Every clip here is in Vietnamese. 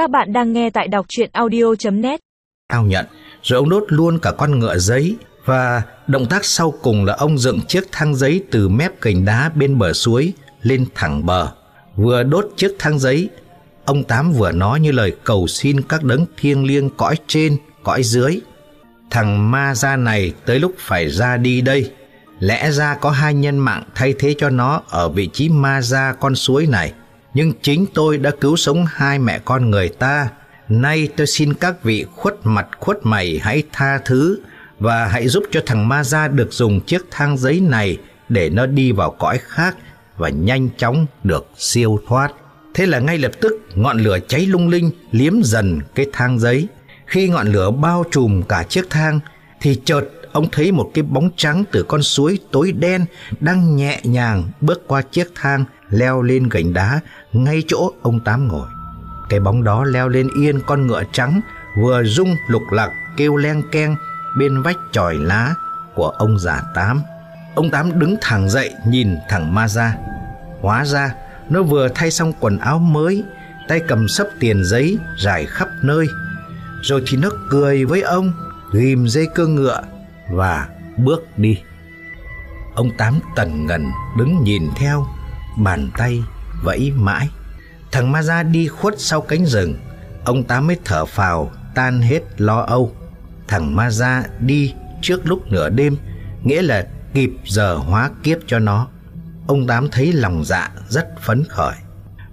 Các bạn đang nghe tại đọc chuyện audio.net ao nhận, rồi ông đốt luôn cả con ngựa giấy và động tác sau cùng là ông dựng chiếc thang giấy từ mép cành đá bên bờ suối lên thẳng bờ. Vừa đốt chiếc thang giấy, ông tám vừa nói như lời cầu xin các đấng thiêng liêng cõi trên, cõi dưới. Thằng ma ra này tới lúc phải ra đi đây, lẽ ra có hai nhân mạng thay thế cho nó ở vị trí ma ra con suối này nhưng chính tôi đã cứu sống hai mẹ con người ta. Nay tôi xin các vị khuất mặt khuất mày hãy tha thứ và hãy giúp cho thằng ma ra được dùng chiếc thang giấy này để nó đi vào cõi khác và nhanh chóng được siêu thoát. Thế là ngay lập tức ngọn lửa cháy lung linh, liếm dần cái thang giấy. Khi ngọn lửa bao trùm cả chiếc thang, thì chợt ông thấy một cái bóng trắng từ con suối tối đen đang nhẹ nhàng bước qua chiếc thang leo lên gành đá ngay chỗ ông tám ngồi. Cái bóng đó leo lên yên con ngựa trắng, vừa rung lục lạc kêu len keng bên vách tròi lá của ông già tám. Ông tám đứng thẳng dậy, nhìn thẳng ma ra. Hóa ra, nó vừa thay xong quần áo mới, tay cầm sấp tiền giấy rải khắp nơi. Rồi thì nó cười với ông, ghim dây cương ngựa và bước đi. Ông tám tần ngần đứng nhìn theo bàn tay, vẫy mãi. Thằng ma ra đi khuất sau cánh rừng. Ông tám mới thở phào, tan hết lo âu. Thằng ma ra đi trước lúc nửa đêm, nghĩa là kịp giờ hóa kiếp cho nó. Ông tám thấy lòng dạ rất phấn khởi.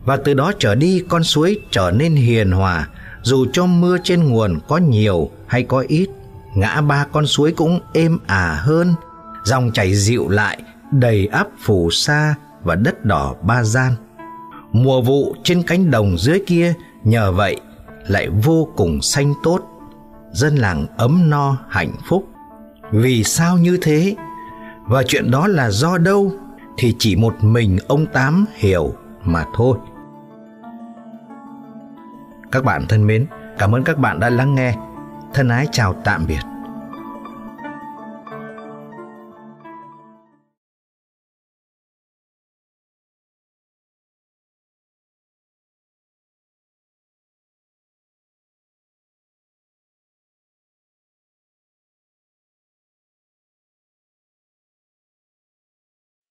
Và từ đó trở đi, con suối trở nên hiền hòa. Dù cho mưa trên nguồn có nhiều hay có ít, ngã ba con suối cũng êm ả hơn. Dòng chảy dịu lại, đầy ắp phù sa và đất đỏ ba gian. Mùa vụ trên cánh đồng dưới kia nhờ vậy lại vô cùng xanh tốt. Dân làng ấm no, hạnh phúc. Vì sao như thế? Và chuyện đó là do đâu? Thì chỉ một mình ông tám hiểu mà thôi. Các bạn thân mến, cảm ơn các bạn đã lắng nghe. Thân ái chào tạm biệt.